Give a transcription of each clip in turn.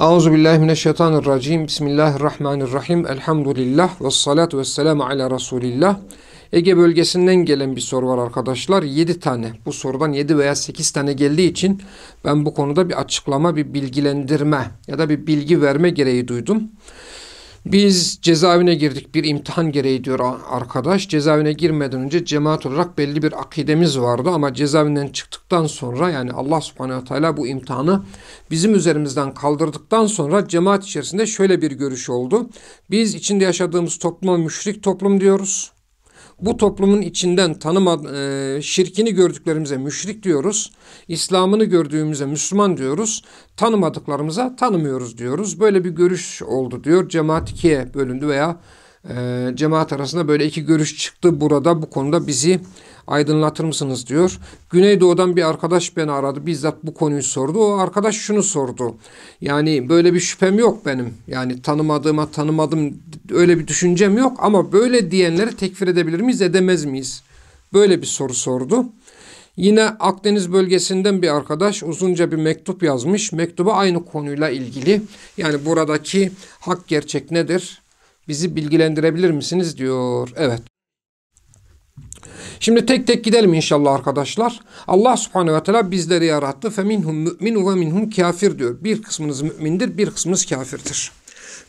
Euzu billahi mineşşeytanirracim. Bismillahirrahmanirrahim. Elhamdülillah ve salatu vesselamu ala Resulillah. Ege bölgesinden gelen bir soru var arkadaşlar. 7 tane. Bu sorudan 7 veya 8 tane geldiği için ben bu konuda bir açıklama, bir bilgilendirme ya da bir bilgi verme gereği duydum. Biz cezaevine girdik bir imtihan gereği diyor arkadaş. Cezaevine girmeden önce cemaat olarak belli bir akidemiz vardı ama cezaevinden çıktıktan sonra yani Allah subhanehu teala bu imtihanı bizim üzerimizden kaldırdıktan sonra cemaat içerisinde şöyle bir görüş oldu. Biz içinde yaşadığımız topluma müşrik toplum diyoruz bu toplumun içinden tanıma, e, şirkini gördüklerimize müşrik diyoruz. İslam'ını gördüğümüze Müslüman diyoruz. Tanımadıklarımıza tanımıyoruz diyoruz. Böyle bir görüş oldu diyor. Cemaat ikiye bölündü veya e, cemaat arasında böyle iki görüş çıktı burada bu konuda bizi aydınlatır mısınız diyor. Güneydoğu'dan bir arkadaş beni aradı. Bizzat bu konuyu sordu. O arkadaş şunu sordu. Yani böyle bir şüphem yok benim. Yani tanımadığıma tanımadım öyle bir düşüncem yok. Ama böyle diyenleri tekfir edebilir miyiz edemez miyiz? Böyle bir soru sordu. Yine Akdeniz bölgesinden bir arkadaş uzunca bir mektup yazmış. Mektuba aynı konuyla ilgili. Yani buradaki hak gerçek nedir? Bizi bilgilendirebilir misiniz diyor. Evet. Şimdi tek tek gidelim inşallah arkadaşlar. Allah subhanehu ve teala bizleri yarattı. فَمِنْهُمْ مُؤْمِنُ وَمِنْهُمْ kafir diyor. Bir kısmınız mümindir, bir kısmınız kafirdir.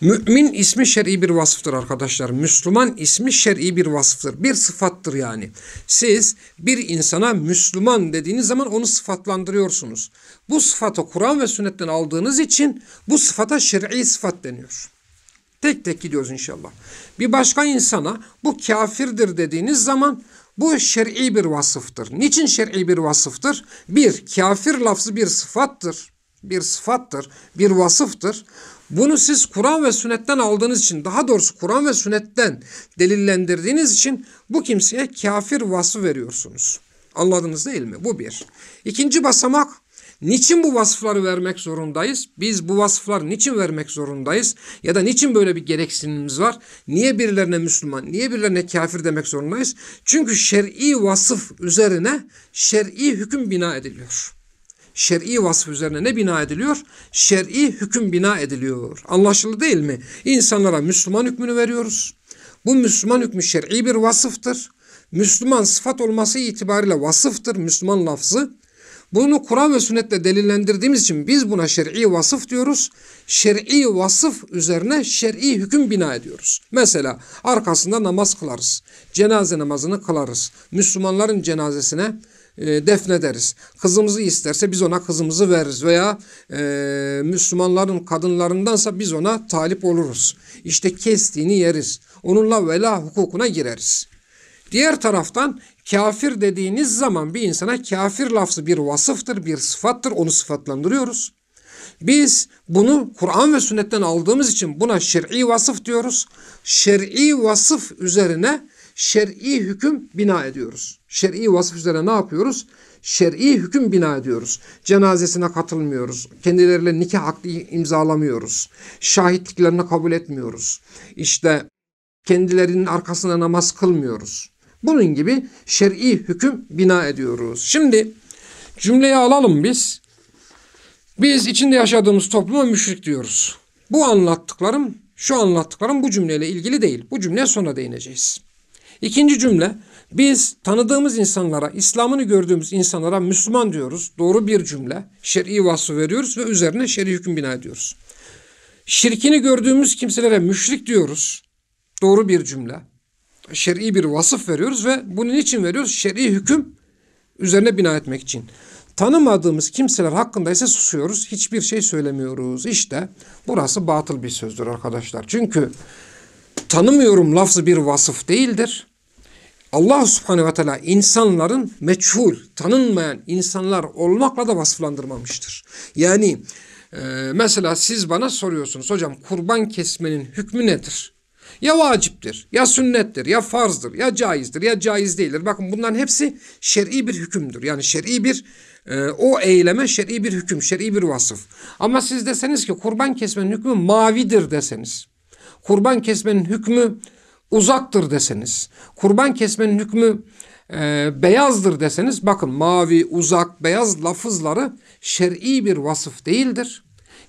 Mümin ismi şer'i bir vasıftır arkadaşlar. Müslüman ismi şer'i bir vasıftır. Bir sıfattır yani. Siz bir insana Müslüman dediğiniz zaman onu sıfatlandırıyorsunuz. Bu sıfatı Kur'an ve sünnetten aldığınız için bu sıfata şer'i sıfat deniyor. Tek tek gidiyoruz inşallah. Bir başka insana bu kafirdir dediğiniz zaman bu şer'i bir vasıftır. Niçin şer'i bir vasıftır? Bir, kafir lafzı bir sıfattır. Bir sıfattır, bir vasıftır. Bunu siz Kur'an ve sünnetten aldığınız için, daha doğrusu Kur'an ve sünnetten delillendirdiğiniz için bu kimseye kafir vasfı veriyorsunuz. Anladınız değil mi? Bu bir. İkinci basamak Niçin bu vasıfları vermek zorundayız? Biz bu vasıfları niçin vermek zorundayız? Ya da niçin böyle bir gereksinimimiz var? Niye birilerine Müslüman, niye birilerine kafir demek zorundayız? Çünkü şer'i vasıf üzerine şer'i hüküm bina ediliyor. Şer'i vasıf üzerine ne bina ediliyor? Şer'i hüküm bina ediliyor. Anlaşıldı değil mi? İnsanlara Müslüman hükmünü veriyoruz. Bu Müslüman hükmü şer'i bir vasıftır. Müslüman sıfat olması itibariyle vasıftır Müslüman lafzı. Bunu Kur'an ve sünnetle delillendirdiğimiz için biz buna şer'i vasıf diyoruz. Şer'i vasıf üzerine şer'i hüküm bina ediyoruz. Mesela arkasında namaz kılarız. Cenaze namazını kılarız. Müslümanların cenazesine e, defnederiz. Kızımızı isterse biz ona kızımızı veririz veya e, Müslümanların kadınlarındansa biz ona talip oluruz. İşte kestiğini yeriz. Onunla vela hukukuna gireriz. Diğer taraftan kafir dediğiniz zaman bir insana kafir lafzı bir vasıftır, bir sıfattır. Onu sıfatlandırıyoruz. Biz bunu Kur'an ve sünnetten aldığımız için buna şer'i vasıf diyoruz. Şer'i vasıf üzerine şer'i hüküm bina ediyoruz. Şer'i vasıf üzerine ne yapıyoruz? Şer'i hüküm bina ediyoruz. Cenazesine katılmıyoruz. Kendileriyle nikah akdi imzalamıyoruz. Şahitliklerini kabul etmiyoruz. İşte kendilerinin arkasına namaz kılmıyoruz. Bunun gibi şer'i hüküm bina ediyoruz. Şimdi cümleyi alalım biz. Biz içinde yaşadığımız topluma müşrik diyoruz. Bu anlattıklarım, şu anlattıklarım bu cümleyle ilgili değil. Bu cümleye sonra değineceğiz. İkinci cümle, biz tanıdığımız insanlara, İslam'ını gördüğümüz insanlara Müslüman diyoruz. Doğru bir cümle. Şer'i vasfı veriyoruz ve üzerine şer'i hüküm bina ediyoruz. Şirkini gördüğümüz kimselere müşrik diyoruz. Doğru bir cümle şer'i bir vasıf veriyoruz ve bunun için veriyoruz? Şer'i hüküm üzerine bina etmek için. Tanımadığımız kimseler hakkında ise susuyoruz. Hiçbir şey söylemiyoruz. İşte burası batıl bir sözdür arkadaşlar. Çünkü tanımıyorum lafzı bir vasıf değildir. Allah subhanehu ve teala insanların meçhul, tanınmayan insanlar olmakla da vasıflandırmamıştır. Yani e, mesela siz bana soruyorsunuz hocam kurban kesmenin hükmü nedir? Ya vaciptir, ya sünnettir, ya farzdır, ya caizdir, ya caiz değildir. Bakın bunların hepsi şer'i bir hükümdür. Yani şer'i bir e, o eyleme şer'i bir hüküm, şer'i bir vasıf. Ama siz deseniz ki kurban kesmenin hükmü mavidir deseniz. Kurban kesmenin hükmü uzaktır deseniz. Kurban kesmenin hükmü e, beyazdır deseniz bakın mavi, uzak, beyaz lafızları şer'i bir vasıf değildir.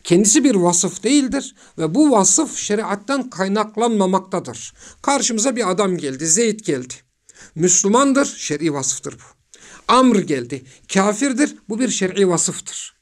Kendisi bir vasıf değildir ve bu vasıf şeriattan kaynaklanmamaktadır. Karşımıza bir adam geldi, Zeyd geldi. Müslümandır, şer'i vasıftır bu. Amr geldi, kafirdir, bu bir şer'i vasıftır.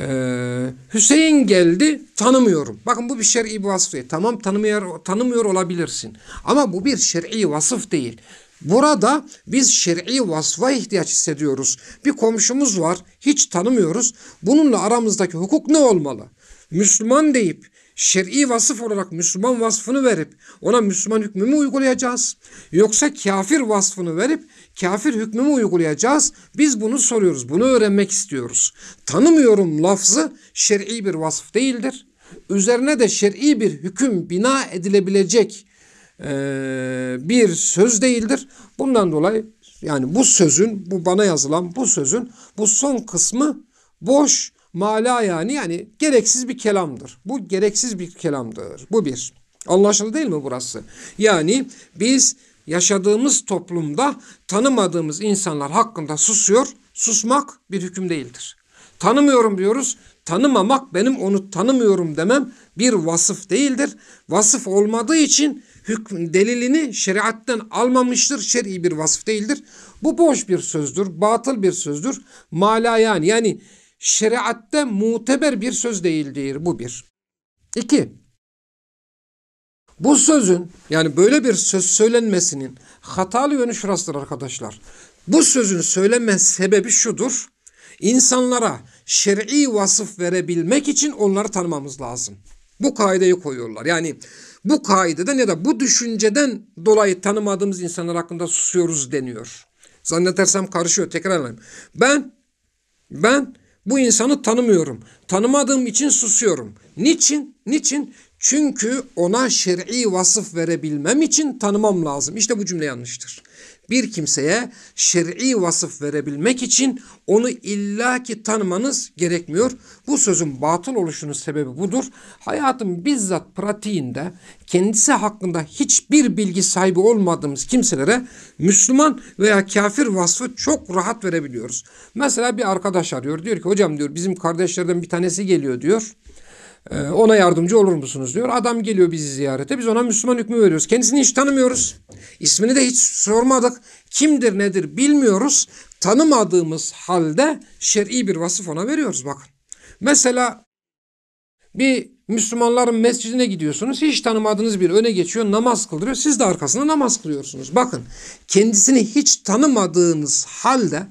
Ee, Hüseyin geldi tanımıyorum. Bakın bu bir şer'i vasıf değil. Tamam tanımıyor, tanımıyor olabilirsin. Ama bu bir şer'i vasıf değil. Burada biz şer'i vasfa ihtiyaç hissediyoruz. Bir komşumuz var hiç tanımıyoruz. Bununla aramızdaki hukuk ne olmalı? Müslüman deyip şer'i vasıf olarak Müslüman vasfını verip ona Müslüman hükmü mü uygulayacağız? Yoksa kafir vasfını verip kafir hükmü mü uygulayacağız? Biz bunu soruyoruz. Bunu öğrenmek istiyoruz. Tanımıyorum lafzı şer'i bir vasıf değildir. Üzerine de şer'i bir hüküm bina edilebilecek bir söz değildir. Bundan dolayı yani bu sözün, bu bana yazılan bu sözün bu son kısmı boş, mala yani yani gereksiz bir kelamdır. Bu gereksiz bir kelamdır. Bu bir. Anlaşıldı değil mi burası? Yani biz yaşadığımız toplumda tanımadığımız insanlar hakkında susuyor. Susmak bir hüküm değildir. Tanımıyorum diyoruz. Tanımamak benim onu tanımıyorum demem bir vasıf değildir. Vasıf olmadığı için hükm delilini şeriatten almamıştır. Şer'i bir vasıf değildir. Bu boş bir sözdür, batıl bir sözdür. Malayan yani şeriatte muteber bir söz değildir. Bu bir. İki. Bu sözün yani böyle bir söz söylenmesinin hatalı yönü şurasıdır arkadaşlar. Bu sözün söyleme sebebi şudur. İnsanlara şer'i vasıf verebilmek için onları tanımamız lazım. Bu kaideyi koyuyorlar. Yani bu kaideden ya da bu düşünceden dolayı tanımadığımız insanlar hakkında susuyoruz deniyor. Zannedersem karışıyor. Tekrar alayım. Ben ben bu insanı tanımıyorum. Tanımadığım için susuyorum. Niçin? Niçin? Çünkü ona şer'i vasıf verebilmem için tanımam lazım. İşte bu cümle yanlıştır bir kimseye şer'i vasıf verebilmek için onu illaki tanımanız gerekmiyor. Bu sözün batıl oluşunun sebebi budur. Hayatın bizzat pratiğinde kendisi hakkında hiçbir bilgi sahibi olmadığımız kimselere Müslüman veya kafir vasfı çok rahat verebiliyoruz. Mesela bir arkadaş arıyor diyor ki hocam diyor bizim kardeşlerden bir tanesi geliyor diyor. Ee, ona yardımcı olur musunuz diyor. Adam geliyor bizi ziyarete. Biz ona Müslüman hükmü veriyoruz. Kendisini hiç tanımıyoruz. İsmini de hiç sormadık. Kimdir nedir bilmiyoruz. Tanımadığımız halde şer'i bir vasıf ona veriyoruz bakın. Mesela bir Müslümanların mescidine gidiyorsunuz. Hiç tanımadığınız bir öne geçiyor, namaz kıldırıyor. Siz de arkasında namaz kılıyorsunuz. Bakın kendisini hiç tanımadığınız halde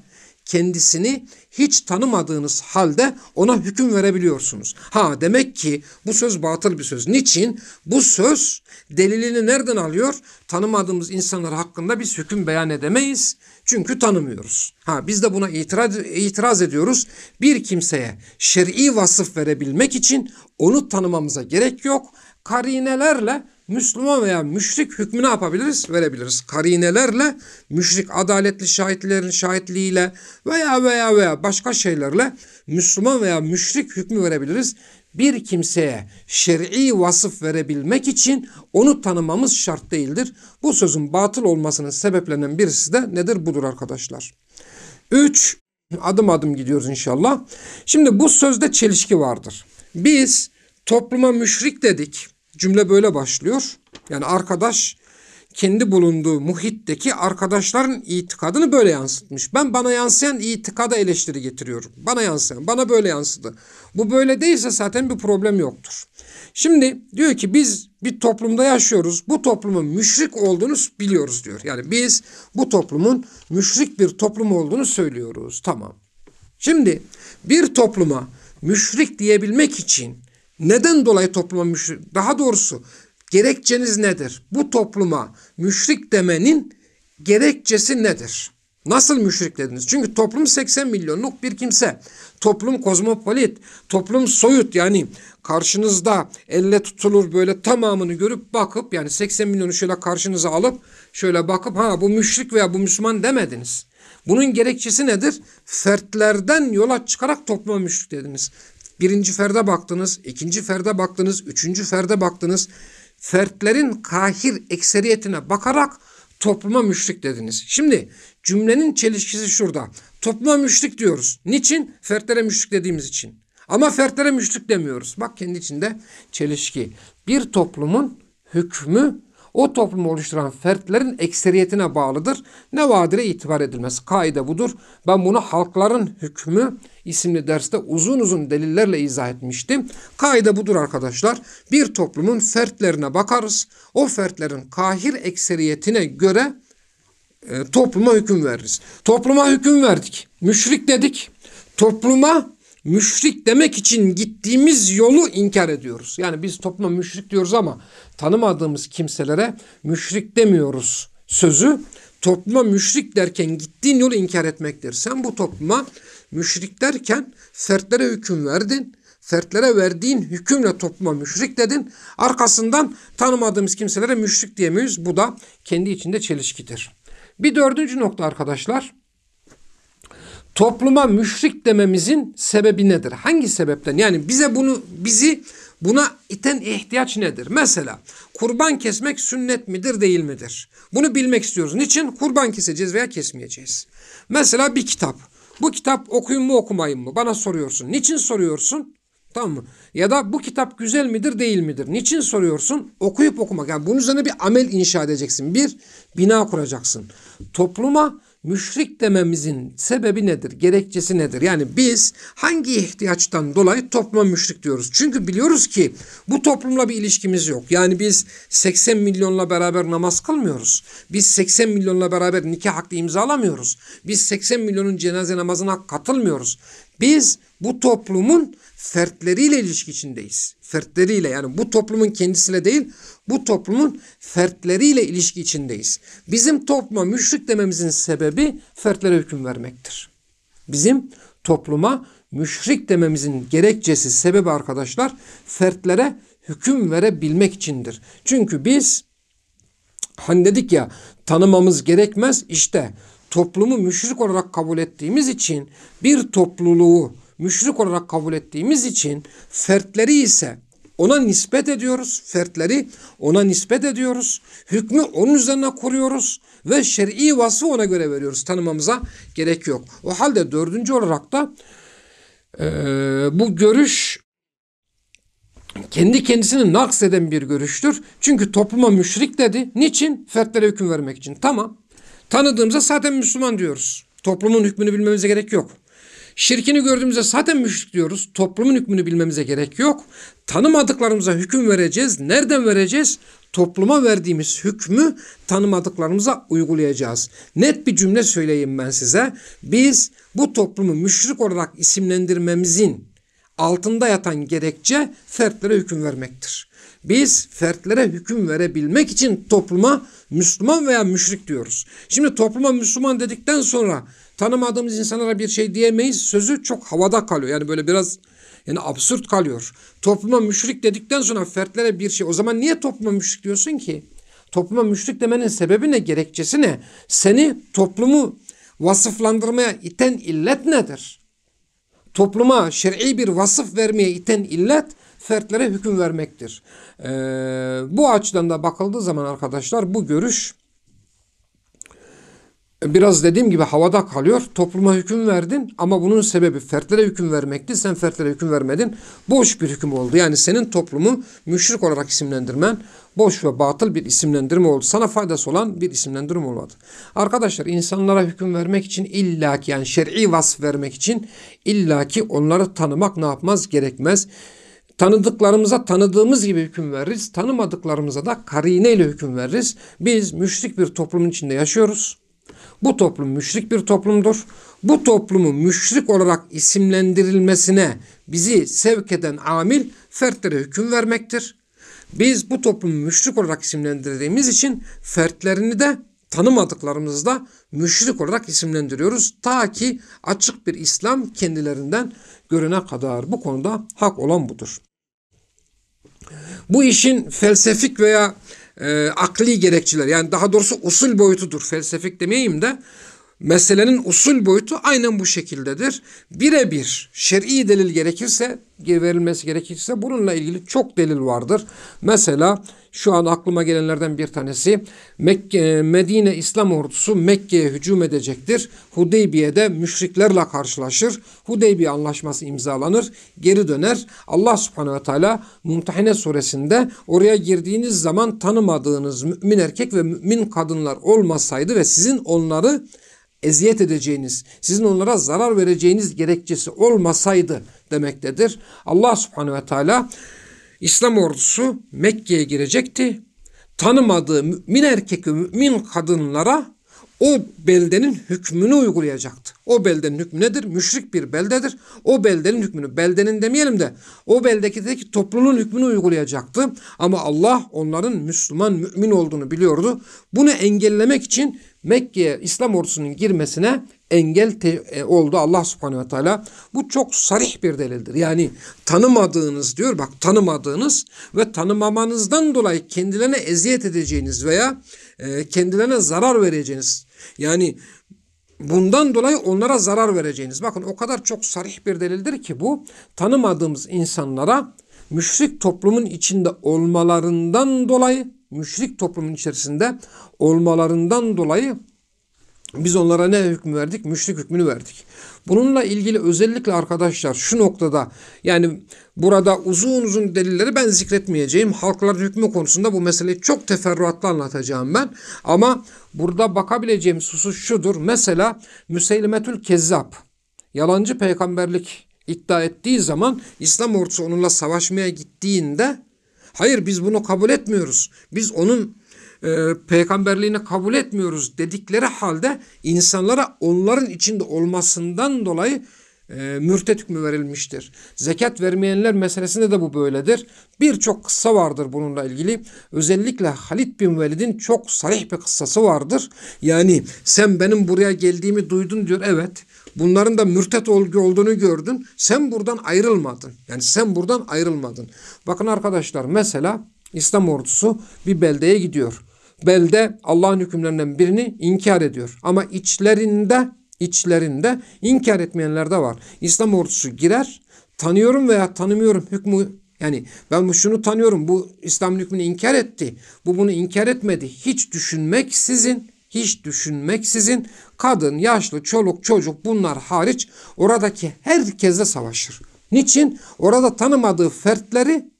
kendisini hiç tanımadığınız halde ona hüküm verebiliyorsunuz. Ha demek ki bu söz batıl bir söz. Niçin? Bu söz delilini nereden alıyor? Tanımadığımız insanlar hakkında biz hüküm beyan edemeyiz. Çünkü tanımıyoruz. Ha biz de buna itiraz, itiraz ediyoruz. Bir kimseye şer'i vasıf verebilmek için onu tanımamıza gerek yok. Karinelerle Müslüman veya müşrik hükmü ne yapabiliriz? Verebiliriz. Karinelerle, müşrik adaletli şahitlerin şahitliğiyle veya veya veya başka şeylerle Müslüman veya müşrik hükmü verebiliriz. Bir kimseye şer'i vasıf verebilmek için onu tanımamız şart değildir. Bu sözün batıl olmasının sebeplerinden birisi de nedir? Budur arkadaşlar. 3. Adım adım gidiyoruz inşallah. Şimdi bu sözde çelişki vardır. Biz topluma müşrik dedik. Cümle böyle başlıyor. Yani arkadaş kendi bulunduğu muhitteki arkadaşların itikadını böyle yansıtmış. Ben bana yansıyan itikada eleştiri getiriyorum. Bana yansıyan, bana böyle yansıdı. Bu böyle değilse zaten bir problem yoktur. Şimdi diyor ki biz bir toplumda yaşıyoruz. Bu toplumun müşrik olduğunu biliyoruz diyor. Yani biz bu toplumun müşrik bir toplum olduğunu söylüyoruz. Tamam. Şimdi bir topluma müşrik diyebilmek için neden dolayı topluma müşrik? Daha doğrusu gerekçeniz nedir? Bu topluma müşrik demenin gerekçesi nedir? Nasıl müşrik dediniz? Çünkü toplum 80 milyonluk bir kimse. Toplum kozmopolit, toplum soyut yani karşınızda elle tutulur böyle tamamını görüp bakıp yani 80 milyonu şöyle karşınıza alıp şöyle bakıp ha bu müşrik veya bu Müslüman demediniz. Bunun gerekçesi nedir? Fertlerden yola çıkarak topluma müşrik dediniz. Birinci ferde baktınız, ikinci ferde baktınız, üçüncü ferde baktınız. Fertlerin kahir ekseriyetine bakarak topluma müşrik dediniz. Şimdi cümlenin çelişkisi şurada. Topluma müşrik diyoruz. Niçin? Fertlere müşrik dediğimiz için. Ama fertlere müşrik demiyoruz. Bak kendi içinde çelişki. Bir toplumun hükmü o toplumu oluşturan fertlerin ekseriyetine bağlıdır. Ne vadire itibar edilmez. Kaide budur. Ben bunu halkların hükmü isimli derste uzun uzun delillerle izah etmiştim. Kaide budur arkadaşlar. Bir toplumun fertlerine bakarız. O fertlerin kahir ekseriyetine göre e, topluma hüküm veririz. Topluma hüküm verdik. Müşrik dedik. Topluma müşrik demek için gittiğimiz yolu inkar ediyoruz. Yani biz topluma müşrik diyoruz ama tanımadığımız kimselere müşrik demiyoruz sözü. Topluma müşrik derken gittiğin yolu inkar etmektir. Sen bu topluma müşrik derken fertlere hüküm verdin. Fertlere verdiğin hükümle topluma müşrik dedin. Arkasından tanımadığımız kimselere müşrik diyemiyoruz. Bu da kendi içinde çelişkidir. Bir dördüncü nokta arkadaşlar. Topluma müşrik dememizin sebebi nedir? Hangi sebepten? Yani bize bunu bizi buna iten ihtiyaç nedir? Mesela kurban kesmek sünnet midir değil midir? Bunu bilmek istiyoruz. Niçin? Kurban keseceğiz veya kesmeyeceğiz. Mesela bir kitap. Bu kitap okuyun mu okumayın mı? Bana soruyorsun. Niçin soruyorsun? Tamam mı? Ya da bu kitap güzel midir değil midir? Niçin soruyorsun? Okuyup okumak. Yani bunun üzerine bir amel inşa edeceksin. Bir bina kuracaksın. Topluma müşrik dememizin sebebi nedir? Gerekçesi nedir? Yani biz hangi ihtiyaçtan dolayı topluma müşrik diyoruz? Çünkü biliyoruz ki bu toplumla bir ilişkimiz yok. Yani biz 80 milyonla beraber namaz kılmıyoruz. Biz 80 milyonla beraber nikah hakkı imzalamıyoruz. Biz 80 milyonun cenaze namazına katılmıyoruz. Biz bu toplumun fertleriyle ilişki içindeyiz. Fertleriyle yani bu toplumun kendisiyle değil bu toplumun fertleriyle ilişki içindeyiz. Bizim topluma müşrik dememizin sebebi fertlere hüküm vermektir. Bizim topluma müşrik dememizin gerekçesi sebebi arkadaşlar fertlere hüküm verebilmek içindir. Çünkü biz hani dedik ya tanımamız gerekmez işte toplumu müşrik olarak kabul ettiğimiz için bir topluluğu müşrik olarak kabul ettiğimiz için fertleri ise ona nispet ediyoruz. Fertleri ona nispet ediyoruz. Hükmü onun üzerine kuruyoruz. Ve şer'i vasfı ona göre veriyoruz. Tanımamıza gerek yok. O halde dördüncü olarak da e, bu görüş kendi kendisini naks eden bir görüştür. Çünkü topluma müşrik dedi. Niçin? Fertlere hüküm vermek için. Tamam. Tanıdığımızda zaten Müslüman diyoruz. Toplumun hükmünü bilmemize gerek yok. Şirkini gördüğümüzde zaten müşrik diyoruz. Toplumun hükmünü bilmemize gerek yok. Tanımadıklarımıza hüküm vereceğiz. Nereden vereceğiz? Topluma verdiğimiz hükmü tanımadıklarımıza uygulayacağız. Net bir cümle söyleyeyim ben size. Biz bu toplumu müşrik olarak isimlendirmemizin altında yatan gerekçe fertlere hüküm vermektir. Biz fertlere hüküm verebilmek için topluma Müslüman veya müşrik diyoruz. Şimdi topluma Müslüman dedikten sonra tanımadığımız insanlara bir şey diyemeyiz. Sözü çok havada kalıyor. Yani böyle biraz yani absürt kalıyor. Topluma müşrik dedikten sonra fertlere bir şey. O zaman niye topluma müşrik diyorsun ki? Topluma müşrik demenin sebebi ne? Gerekçesi ne? Seni toplumu vasıflandırmaya iten illet nedir? Topluma şer'i bir vasıf vermeye iten illet fertlere hüküm vermektir. Ee, bu açıdan da bakıldığı zaman arkadaşlar bu görüş biraz dediğim gibi havada kalıyor. Topluma hüküm verdin ama bunun sebebi fertlere hüküm vermekti. Sen fertlere hüküm vermedin. Boş bir hüküm oldu. Yani senin toplumu müşrik olarak isimlendirmen boş ve batıl bir isimlendirme oldu. Sana faydası olan bir isimlendirme olmadı. Arkadaşlar insanlara hüküm vermek için illaki yani şer'i vasf vermek için illaki onları tanımak ne yapmaz gerekmez. Tanıdıklarımıza tanıdığımız gibi hüküm veririz. Tanımadıklarımıza da karine ile hüküm veririz. Biz müşrik bir toplumun içinde yaşıyoruz. Bu toplum müşrik bir toplumdur. Bu toplumu müşrik olarak isimlendirilmesine bizi sevk eden amil fertlere hüküm vermektir. Biz bu toplumu müşrik olarak isimlendirdiğimiz için fertlerini de tanımadıklarımızda müşrik olarak isimlendiriyoruz. Ta ki açık bir İslam kendilerinden görene kadar bu konuda hak olan budur. Bu işin felsefik veya e, akli gerekçeler yani daha doğrusu usul boyutudur. Felsefik demeyeyim de meselenin usul boyutu aynen bu şekildedir. Birebir şer'i delil gerekirse, verilmesi gerekirse bununla ilgili çok delil vardır. Mesela şu an aklıma gelenlerden bir tanesi Mekke, Medine İslam ordusu Mekke'ye hücum edecektir. Hudeybiye'de müşriklerle karşılaşır. Hudeybiye anlaşması imzalanır. Geri döner. Allah subhanehu ve teala Mumtahine suresinde oraya girdiğiniz zaman tanımadığınız mümin erkek ve mümin kadınlar olmasaydı ve sizin onları eziyet edeceğiniz, sizin onlara zarar vereceğiniz gerekçesi olmasaydı demektedir. Allah subhanehu ve teala İslam ordusu Mekke'ye girecekti. Tanımadığı mümin erkek ve mümin kadınlara o beldenin hükmünü uygulayacaktı. O beldenin hükmü nedir? Müşrik bir beldedir. O beldenin hükmünü, beldenin demeyelim de o beldeki topluluğun hükmünü uygulayacaktı. Ama Allah onların Müslüman, mümin olduğunu biliyordu. Bunu engellemek için Mekke'ye İslam ordusunun girmesine engel e, oldu Allah subhanehu ve teala. Bu çok sarih bir delildir. Yani tanımadığınız diyor bak tanımadığınız ve tanımamanızdan dolayı kendilerine eziyet edeceğiniz veya e, kendilerine zarar vereceğiniz yani bundan dolayı onlara zarar vereceğiniz. Bakın o kadar çok sarih bir delildir ki bu tanımadığımız insanlara müşrik toplumun içinde olmalarından dolayı müşrik toplumun içerisinde olmalarından dolayı biz onlara ne hükmü verdik? Müşrik hükmünü verdik. Bununla ilgili özellikle arkadaşlar şu noktada yani burada uzun uzun delilleri ben zikretmeyeceğim. Halkların hükmü konusunda bu meseleyi çok teferruatlı anlatacağım ben. Ama burada bakabileceğim husus şudur. Mesela Müseylimetül Kezzab yalancı peygamberlik iddia ettiği zaman İslam ordusu onunla savaşmaya gittiğinde hayır biz bunu kabul etmiyoruz. Biz onun e, peygamberliğini kabul etmiyoruz dedikleri halde insanlara onların içinde olmasından dolayı e, mürtet hükmü verilmiştir. Zekat vermeyenler meselesinde de bu böyledir. Birçok kıssa vardır bununla ilgili. Özellikle Halid bin Velid'in çok sarih bir kıssası vardır. Yani sen benim buraya geldiğimi duydun diyor. Evet. Bunların da mürtet olduğunu gördün. Sen buradan ayrılmadın. Yani sen buradan ayrılmadın. Bakın arkadaşlar mesela İslam ordusu bir beldeye gidiyor belde Allah'ın hükümlerinden birini inkar ediyor. Ama içlerinde içlerinde inkar etmeyenler de var. İslam ordusu girer, tanıyorum veya tanımıyorum hükmü yani ben şunu tanıyorum bu İslam hükmünü inkar etti. Bu bunu inkar etmedi. Hiç düşünmek sizin hiç düşünmek sizin kadın, yaşlı, çoluk, çocuk bunlar hariç oradaki herkesle savaşır. Niçin? Orada tanımadığı fertleri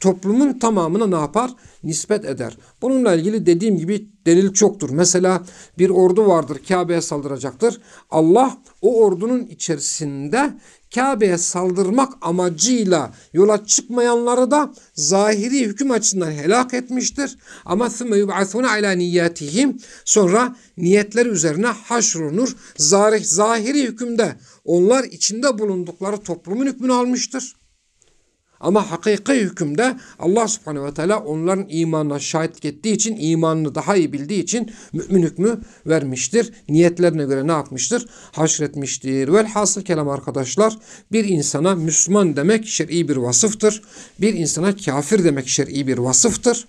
toplumun tamamına ne yapar? Nispet eder. Bununla ilgili dediğim gibi delil çoktur. Mesela bir ordu vardır Kabe'ye saldıracaktır. Allah o ordunun içerisinde Kabe'ye saldırmak amacıyla yola çıkmayanları da zahiri hüküm açısından helak etmiştir. Ama ثُمَّ يُبْعَثُونَ عَلَى نِيَّاتِهِمْ Sonra niyetleri üzerine haşrolunur. Zahiri hükümde onlar içinde bulundukları toplumun hükmünü almıştır. Ama hakiki hükümde Allah subhanehu ve teala onların imanına şahitlik ettiği için, imanını daha iyi bildiği için mümin hükmü vermiştir. Niyetlerine göre ne yapmıştır? Haşretmiştir. Velhasıl kelam arkadaşlar bir insana Müslüman demek şer'i bir vasıftır. Bir insana kafir demek şer'i bir vasıftır.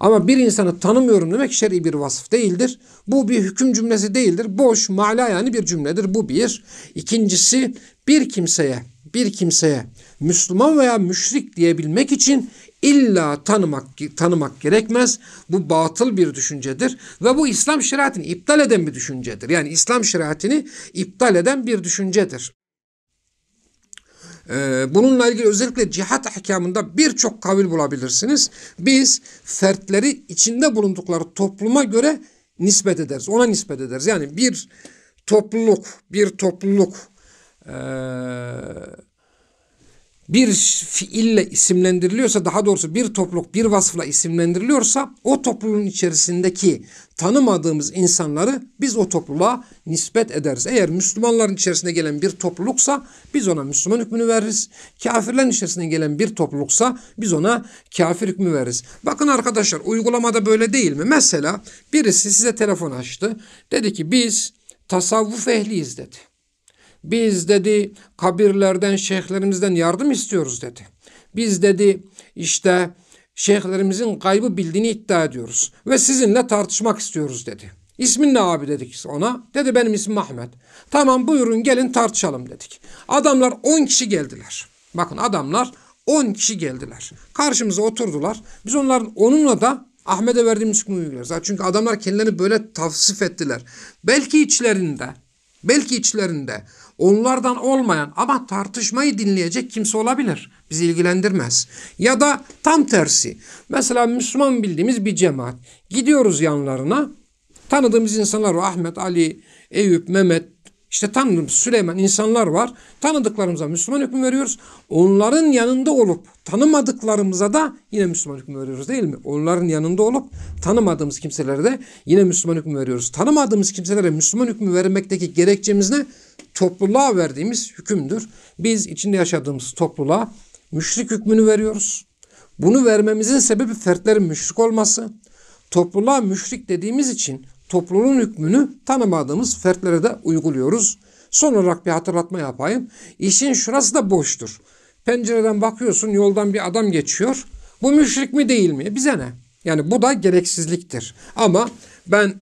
Ama bir insanı tanımıyorum demek şer'i bir vasıf değildir. Bu bir hüküm cümlesi değildir. Boş, mala yani bir cümledir. Bu bir. İkincisi bir kimseye, bir kimseye Müslüman veya müşrik diyebilmek için illa tanımak tanımak gerekmez. Bu batıl bir düşüncedir ve bu İslam şeriatını iptal eden bir düşüncedir. Yani İslam şeriatını iptal eden bir düşüncedir. Ee, bununla ilgili özellikle cihat ahkamında birçok kavil bulabilirsiniz. Biz fertleri içinde bulundukları topluma göre nispet ederiz. Ona nispet ederiz. Yani bir topluluk, bir topluluk ee, bir fiille isimlendiriliyorsa daha doğrusu bir topluluk bir vasıfla isimlendiriliyorsa o topluluğun içerisindeki tanımadığımız insanları biz o topluluğa nispet ederiz. Eğer Müslümanların içerisinde gelen bir topluluksa biz ona Müslüman hükmünü veririz. Kafirlerin içerisinde gelen bir topluluksa biz ona kafir hükmü veririz. Bakın arkadaşlar uygulamada böyle değil mi? Mesela birisi size telefon açtı. Dedi ki biz tasavvuf ehliyiz dedi. Biz dedi kabirlerden, şeyhlerimizden yardım istiyoruz dedi. Biz dedi işte şeyhlerimizin kaybı bildiğini iddia ediyoruz ve sizinle tartışmak istiyoruz dedi. İsmin ne abi dedik ona. Dedi benim ismim Ahmet. Tamam buyurun gelin tartışalım dedik. Adamlar 10 kişi geldiler. Bakın adamlar 10 kişi geldiler. Karşımıza oturdular. Biz onların onunla da Ahmet'e verdiğimiz hükmü uyguluyoruz. Çünkü adamlar kendilerini böyle tavsif ettiler. Belki içlerinde, belki içlerinde onlardan olmayan ama tartışmayı dinleyecek kimse olabilir. Bizi ilgilendirmez. Ya da tam tersi. Mesela Müslüman bildiğimiz bir cemaat. Gidiyoruz yanlarına. Tanıdığımız insanlar var. Ahmet, Ali, Eyüp, Mehmet, işte tanıdığımız Süleyman insanlar var. Tanıdıklarımıza Müslüman hükmü veriyoruz. Onların yanında olup tanımadıklarımıza da yine Müslüman hükmü veriyoruz değil mi? Onların yanında olup tanımadığımız kimselere de yine Müslüman hükmü veriyoruz. Tanımadığımız kimselere Müslüman hükmü vermekteki gerekçemiz ne? Topluluğa verdiğimiz hükümdür. Biz içinde yaşadığımız topluluğa müşrik hükmünü veriyoruz. Bunu vermemizin sebebi fertlerin müşrik olması. Topluluğa müşrik dediğimiz için topluluğun hükmünü tanımadığımız fertlere de uyguluyoruz. Son olarak bir hatırlatma yapayım. İşin şurası da boştur. Pencereden bakıyorsun yoldan bir adam geçiyor. Bu müşrik mi değil mi? Bize ne? Yani bu da gereksizliktir. Ama ben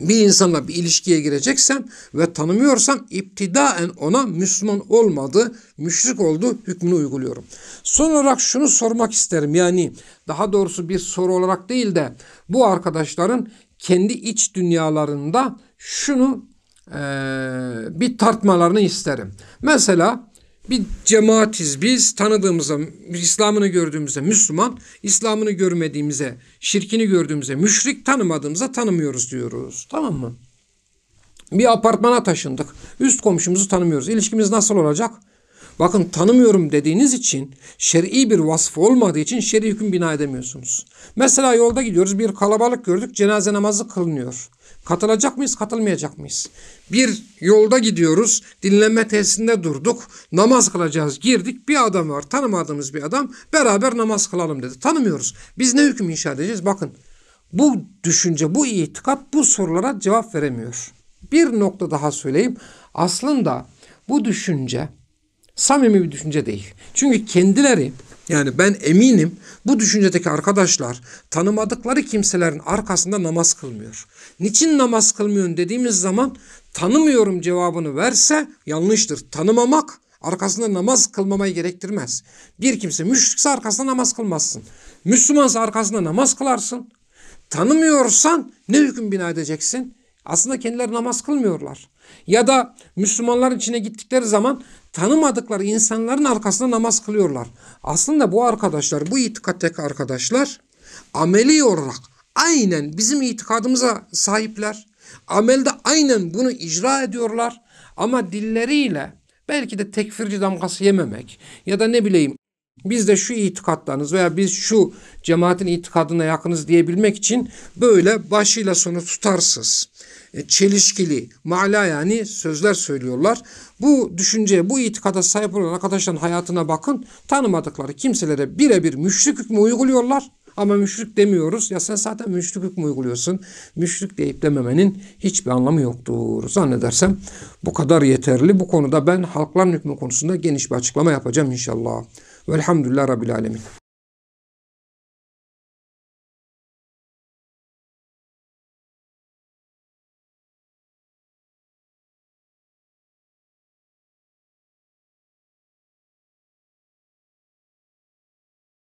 bir insanla bir ilişkiye gireceksem ve tanımıyorsam iptidaen ona Müslüman olmadı, müşrik oldu hükmünü uyguluyorum. Son olarak şunu sormak isterim. Yani daha doğrusu bir soru olarak değil de bu arkadaşların kendi iç dünyalarında şunu e, bir tartmalarını isterim. Mesela bir cemaatiz biz tanıdığımızda İslam'ını gördüğümüzde Müslüman, İslam'ını görmediğimize, şirkini gördüğümüzde müşrik tanımadığımıza tanımıyoruz diyoruz. Tamam mı? Bir apartmana taşındık. Üst komşumuzu tanımıyoruz. İlişkimiz nasıl olacak? Bakın tanımıyorum dediğiniz için şer'i bir vasfı olmadığı için şer'i hüküm bina edemiyorsunuz. Mesela yolda gidiyoruz bir kalabalık gördük cenaze namazı kılınıyor. Katılacak mıyız katılmayacak mıyız? Bir yolda gidiyoruz dinlenme tesisinde durduk namaz kılacağız girdik bir adam var tanımadığımız bir adam beraber namaz kılalım dedi. Tanımıyoruz. Biz ne hüküm inşa edeceğiz? Bakın bu düşünce bu itikat bu sorulara cevap veremiyor. Bir nokta daha söyleyeyim. Aslında bu düşünce samimi bir düşünce değil. Çünkü kendileri yani ben eminim bu düşüncedeki arkadaşlar tanımadıkları kimselerin arkasında namaz kılmıyor. Niçin namaz kılmıyorsun dediğimiz zaman tanımıyorum cevabını verse yanlıştır. Tanımamak arkasında namaz kılmamayı gerektirmez. Bir kimse müşrikse arkasında namaz kılmazsın. Müslümansa arkasında namaz kılarsın. Tanımıyorsan ne hüküm bina edeceksin? Aslında kendileri namaz kılmıyorlar. Ya da Müslümanların içine gittikleri zaman tanımadıkları insanların arkasında namaz kılıyorlar. Aslında bu arkadaşlar, bu itikattaki arkadaşlar ameli olarak aynen bizim itikadımıza sahipler. Amelde aynen bunu icra ediyorlar. Ama dilleriyle belki de tekfirci damgası yememek ya da ne bileyim biz de şu itikatlarınız veya biz şu cemaatin itikadına yakınız diyebilmek için böyle başıyla sonu tutarsız, çelişkili, mala yani sözler söylüyorlar. Bu düşünceye, bu itikada sahip olan arkadaşların hayatına bakın. Tanımadıkları kimselere birebir müşrik hükmü uyguluyorlar. Ama müşrik demiyoruz. Ya sen zaten müşrik hükmü uyguluyorsun. Müşrik deyip dememenin hiçbir anlamı yoktur. Zannedersem bu kadar yeterli. Bu konuda ben halkların hükmü konusunda geniş bir açıklama yapacağım inşallah. Velhamdülillah Rabbil Alemin.